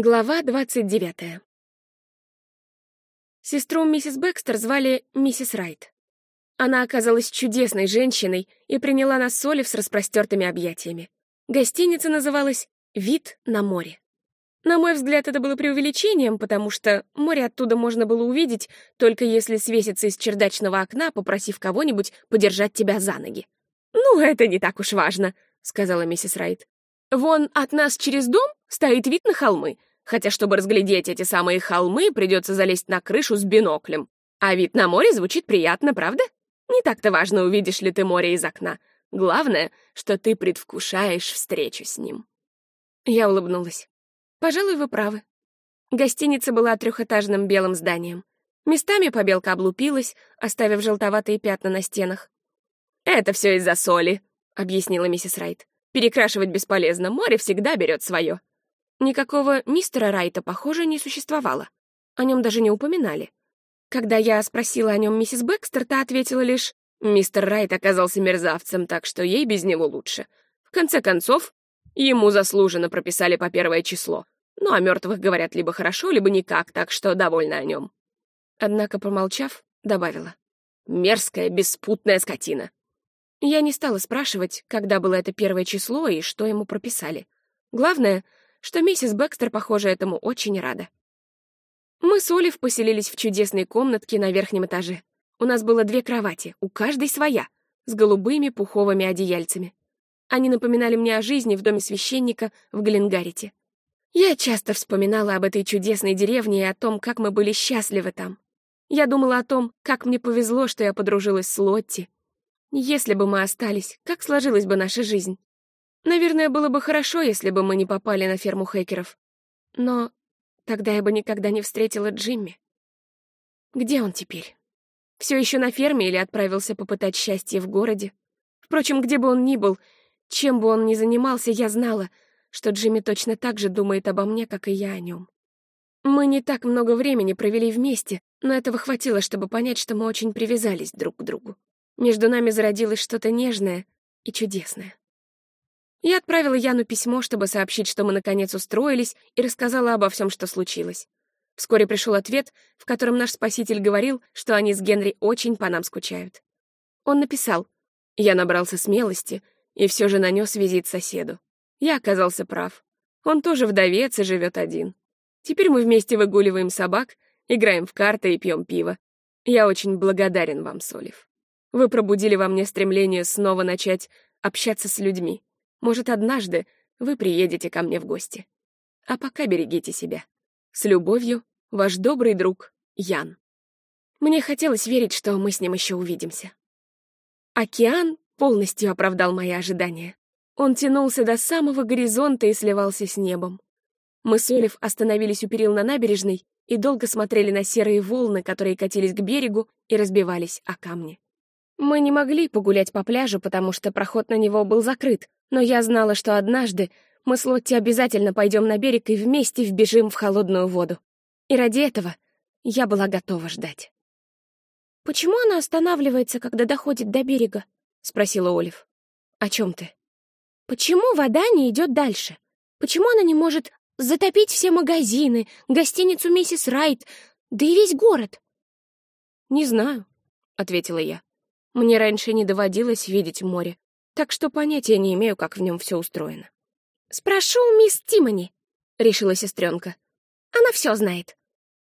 Глава 29. Сестру миссис Бэкстер звали миссис Райт. Она оказалась чудесной женщиной и приняла нас с Олив с распростертыми объятиями. Гостиница называлась «Вид на море». На мой взгляд, это было преувеличением, потому что море оттуда можно было увидеть, только если свеситься из чердачного окна, попросив кого-нибудь подержать тебя за ноги. «Ну, это не так уж важно», — сказала миссис Райт. «Вон от нас через дом стоит вид на холмы, хотя чтобы разглядеть эти самые холмы, придется залезть на крышу с биноклем. А вид на море звучит приятно, правда? Не так-то важно, увидишь ли ты море из окна. Главное, что ты предвкушаешь встречу с ним. Я улыбнулась. Пожалуй, вы правы. Гостиница была трехэтажным белым зданием. Местами побелка облупилась, оставив желтоватые пятна на стенах. «Это все из-за соли», — объяснила миссис Райт. «Перекрашивать бесполезно, море всегда берет свое. Никакого мистера Райта, похоже, не существовало. О нем даже не упоминали. Когда я спросила о нем миссис Бэкстер, та ответила лишь, «Мистер Райт оказался мерзавцем, так что ей без него лучше. В конце концов, ему заслуженно прописали по первое число. Ну, о мертвых говорят либо хорошо, либо никак, так что довольна о нем». Однако, помолчав, добавила, «Мерзкая, беспутная скотина». Я не стала спрашивать, когда было это первое число и что ему прописали. Главное — что миссис Бэкстер, похоже, этому очень рада. Мы с Олив поселились в чудесной комнатке на верхнем этаже. У нас было две кровати, у каждой своя, с голубыми пуховыми одеяльцами. Они напоминали мне о жизни в доме священника в Гленгарите. Я часто вспоминала об этой чудесной деревне и о том, как мы были счастливы там. Я думала о том, как мне повезло, что я подружилась с Лотти. Если бы мы остались, как сложилась бы наша жизнь? Наверное, было бы хорошо, если бы мы не попали на ферму хакеров. Но тогда я бы никогда не встретила Джимми. Где он теперь? Все еще на ферме или отправился попытать счастье в городе? Впрочем, где бы он ни был, чем бы он ни занимался, я знала, что Джимми точно так же думает обо мне, как и я о нем. Мы не так много времени провели вместе, но этого хватило, чтобы понять, что мы очень привязались друг к другу. Между нами зародилось что-то нежное и чудесное. Я отправила Яну письмо, чтобы сообщить, что мы наконец устроились, и рассказала обо всем, что случилось. Вскоре пришел ответ, в котором наш спаситель говорил, что они с Генри очень по нам скучают. Он написал, я набрался смелости и все же нанес визит соседу. Я оказался прав. Он тоже вдовец и живет один. Теперь мы вместе выгуливаем собак, играем в карты и пьем пиво. Я очень благодарен вам, Солив. Вы пробудили во мне стремление снова начать общаться с людьми. Может, однажды вы приедете ко мне в гости. А пока берегите себя. С любовью, ваш добрый друг Ян. Мне хотелось верить, что мы с ним еще увидимся. Океан полностью оправдал мои ожидания. Он тянулся до самого горизонта и сливался с небом. Мы с Олив остановились у перил на набережной и долго смотрели на серые волны, которые катились к берегу и разбивались о камни. Мы не могли погулять по пляжу, потому что проход на него был закрыт, но я знала, что однажды мы с Лотти обязательно пойдем на берег и вместе вбежим в холодную воду. И ради этого я была готова ждать. «Почему она останавливается, когда доходит до берега?» — спросила Олив. «О чем ты?» «Почему вода не идет дальше? Почему она не может затопить все магазины, гостиницу миссис Райт, да и весь город?» «Не знаю», — ответила я. Мне раньше не доводилось видеть море, так что понятия не имею, как в нем все устроено. «Спрошу мисс Тимони», — решила сестренка. «Она все знает».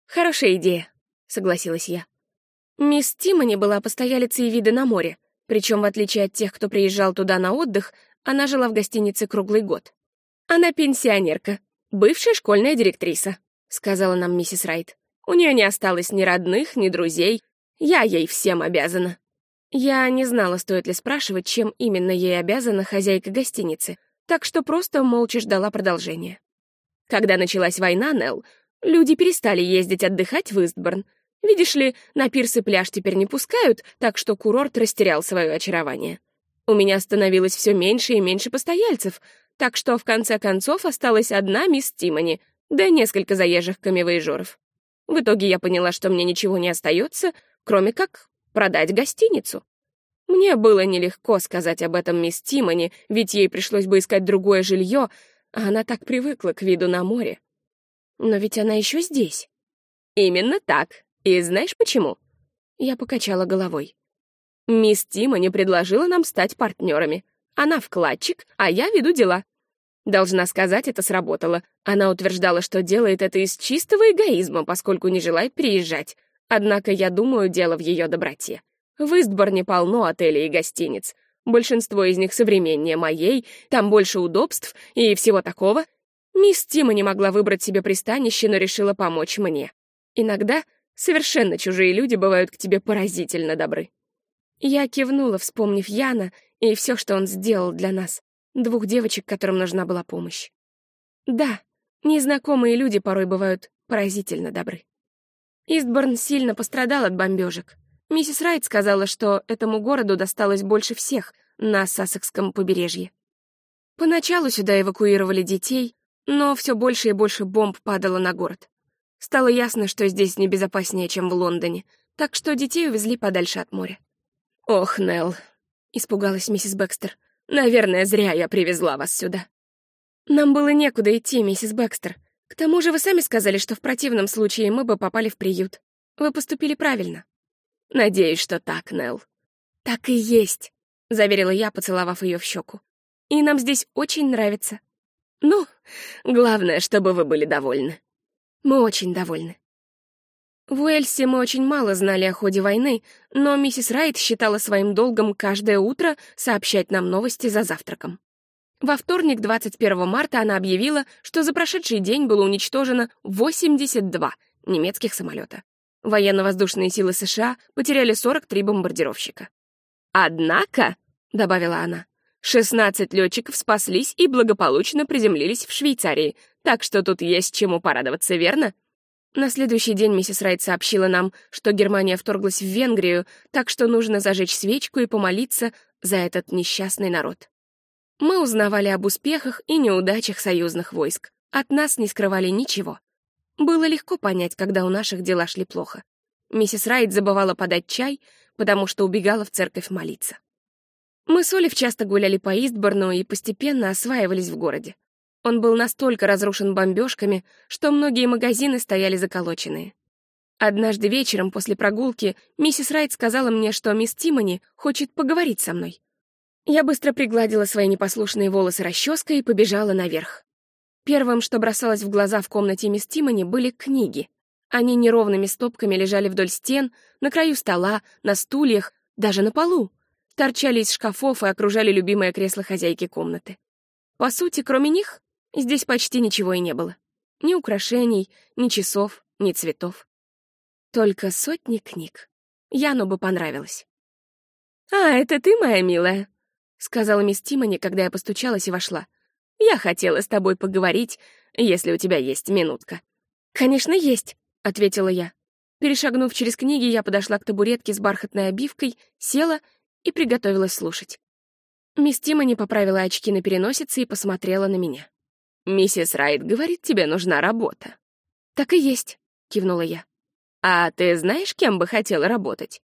«Хорошая идея», — согласилась я. Мисс Тимони была постоялицей вида на море, причем, в отличие от тех, кто приезжал туда на отдых, она жила в гостинице круглый год. «Она пенсионерка, бывшая школьная директриса», — сказала нам миссис Райт. «У нее не осталось ни родных, ни друзей. Я ей всем обязана». Я не знала, стоит ли спрашивать, чем именно ей обязана хозяйка гостиницы, так что просто молча ждала продолжения. Когда началась война, Нелл, люди перестали ездить отдыхать в Истборн. Видишь ли, на пирс и пляж теперь не пускают, так что курорт растерял свое очарование. У меня становилось все меньше и меньше постояльцев, так что в конце концов осталась одна мисс Тимони, да несколько заезжих камевоежоров. В итоге я поняла, что мне ничего не остается, кроме как продать гостиницу. Мне было нелегко сказать об этом мисс Тимони, ведь ей пришлось бы искать другое жилье, а она так привыкла к виду на море. Но ведь она еще здесь. Именно так. И знаешь почему? Я покачала головой. Мисс Тима не предложила нам стать партнерами. Она вкладчик, а я веду дела. Должна сказать, это сработало. Она утверждала, что делает это из чистого эгоизма, поскольку не желает переезжать. Однако я думаю, дело в ее доброте. В Истборне полно отелей и гостиниц. Большинство из них современнее моей, там больше удобств и всего такого. Мисс Тима не могла выбрать себе пристанище, но решила помочь мне. Иногда совершенно чужие люди бывают к тебе поразительно добры. Я кивнула, вспомнив Яна и все, что он сделал для нас, двух девочек, которым нужна была помощь. Да, незнакомые люди порой бывают поразительно добры. Истборн сильно пострадал от бомбежек. Миссис Райт сказала, что этому городу досталось больше всех на Сассекском побережье. Поначалу сюда эвакуировали детей, но все больше и больше бомб падало на город. Стало ясно, что здесь небезопаснее, чем в Лондоне, так что детей увезли подальше от моря. «Ох, Нелл», — испугалась миссис Бэкстер, — «наверное, зря я привезла вас сюда». «Нам было некуда идти, миссис Бэкстер. К тому же вы сами сказали, что в противном случае мы бы попали в приют. Вы поступили правильно». «Надеюсь, что так, Нелл». «Так и есть», — заверила я, поцеловав ее в щеку. «И нам здесь очень нравится». «Ну, главное, чтобы вы были довольны». «Мы очень довольны». В Уэльсе мы очень мало знали о ходе войны, но миссис Райт считала своим долгом каждое утро сообщать нам новости за завтраком. Во вторник, 21 марта, она объявила, что за прошедший день было уничтожено 82 немецких самолета. Военно-воздушные силы США потеряли 43 бомбардировщика. «Однако», — добавила она, 16 летчиков спаслись и благополучно приземлились в Швейцарии, так что тут есть чему порадоваться, верно? На следующий день миссис Райт сообщила нам, что Германия вторглась в Венгрию, так что нужно зажечь свечку и помолиться за этот несчастный народ. Мы узнавали об успехах и неудачах союзных войск. От нас не скрывали ничего. Было легко понять, когда у наших дела шли плохо. Миссис Райт забывала подать чай, потому что убегала в церковь молиться. Мы с Олив часто гуляли по Истборну и постепенно осваивались в городе. Он был настолько разрушен бомбежками, что многие магазины стояли заколоченные. Однажды вечером после прогулки миссис Райт сказала мне, что мисс Тимони хочет поговорить со мной. Я быстро пригладила свои непослушные волосы расческой и побежала наверх. Первым, что бросалось в глаза в комнате мисс Тимони, были книги. Они неровными стопками лежали вдоль стен, на краю стола, на стульях, даже на полу. Торчали из шкафов и окружали любимое кресло хозяйки комнаты. По сути, кроме них, Здесь почти ничего и не было. Ни украшений, ни часов, ни цветов. Только сотни книг. Яну бы понравилось. «А, это ты, моя милая?» — сказала мисс Тимони, когда я постучалась и вошла. «Я хотела с тобой поговорить, если у тебя есть минутка». «Конечно, есть», — ответила я. Перешагнув через книги, я подошла к табуретке с бархатной обивкой, села и приготовилась слушать. Мисс Тимони поправила очки на переносице и посмотрела на меня. «Миссис Райт говорит, тебе нужна работа». «Так и есть», — кивнула я. «А ты знаешь, кем бы хотела работать?»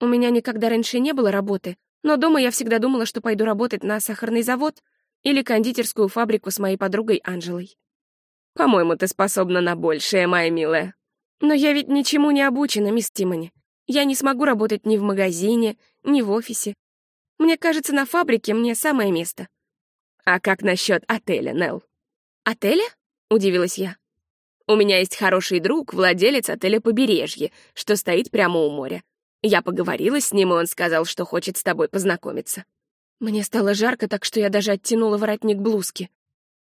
У меня никогда раньше не было работы, но дома я всегда думала, что пойду работать на сахарный завод или кондитерскую фабрику с моей подругой Анжелой. «По-моему, ты способна на большее, моя милая». «Но я ведь ничему не обучена, мисс Тимони. Я не смогу работать ни в магазине, ни в офисе. Мне кажется, на фабрике мне самое место». «А как насчет отеля, Нелл?» «Отеля?» — удивилась я. «У меня есть хороший друг, владелец отеля «Побережье», что стоит прямо у моря. Я поговорила с ним, и он сказал, что хочет с тобой познакомиться». Мне стало жарко, так что я даже оттянула воротник блузки.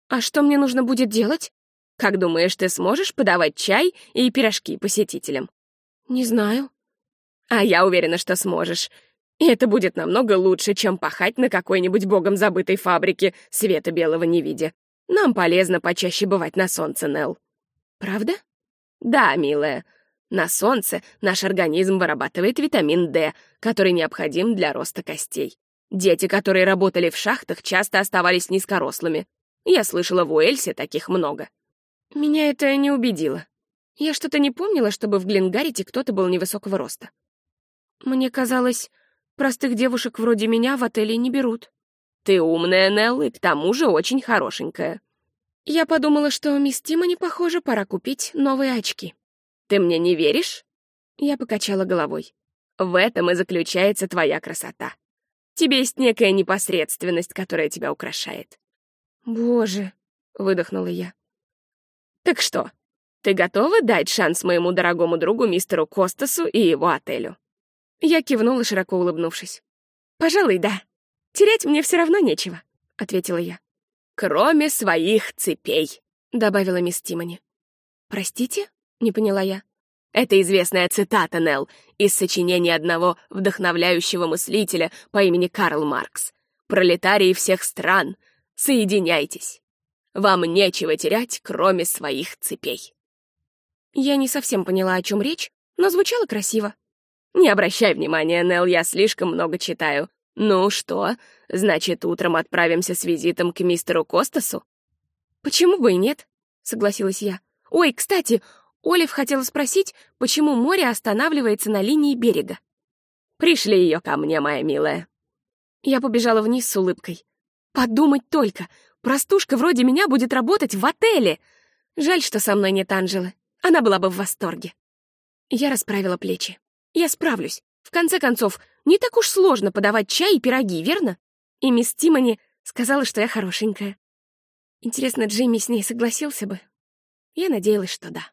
«А что мне нужно будет делать?» «Как думаешь, ты сможешь подавать чай и пирожки посетителям?» «Не знаю». «А я уверена, что сможешь. И это будет намного лучше, чем пахать на какой-нибудь богом забытой фабрике, света белого не видя. Нам полезно почаще бывать на солнце, Нелл. Правда? Да, милая. На солнце наш организм вырабатывает витамин D, который необходим для роста костей. Дети, которые работали в шахтах, часто оставались низкорослыми. Я слышала, в Уэльсе таких много. Меня это не убедило. Я что-то не помнила, чтобы в Гленгарите кто-то был невысокого роста. Мне казалось, простых девушек вроде меня в отеле не берут. Ты умная, Нелл, и к тому же очень хорошенькая. Я подумала, что мисс Тимони, похоже, пора купить новые очки. Ты мне не веришь? Я покачала головой. В этом и заключается твоя красота. Тебе есть некая непосредственность, которая тебя украшает. Боже, выдохнула я. Так что, ты готова дать шанс моему дорогому другу мистеру Костасу и его отелю? Я кивнула, широко улыбнувшись. «Пожалуй, да. Терять мне все равно нечего», — ответила я. «Кроме своих цепей», — добавила мисс Тимони. «Простите?» — не поняла я. Это известная цитата, Нелл, из сочинения одного вдохновляющего мыслителя по имени Карл Маркс. «Пролетарии всех стран, соединяйтесь. Вам нечего терять, кроме своих цепей». Я не совсем поняла, о чем речь, но звучало красиво. Не обращай внимания, Нелл, я слишком много читаю. Ну что, значит, утром отправимся с визитом к мистеру Костасу? Почему бы и нет? Согласилась я. Ой, кстати, Олив хотела спросить, почему море останавливается на линии берега. Пришли ее ко мне, моя милая. Я побежала вниз с улыбкой. Подумать только, простушка вроде меня будет работать в отеле. Жаль, что со мной нет Анжелы. Она была бы в восторге. Я расправила плечи. Я справлюсь. В конце концов, не так уж сложно подавать чай и пироги, верно? И мисс Тимони сказала, что я хорошенькая. Интересно, Джимми с ней согласился бы? Я надеялась, что да.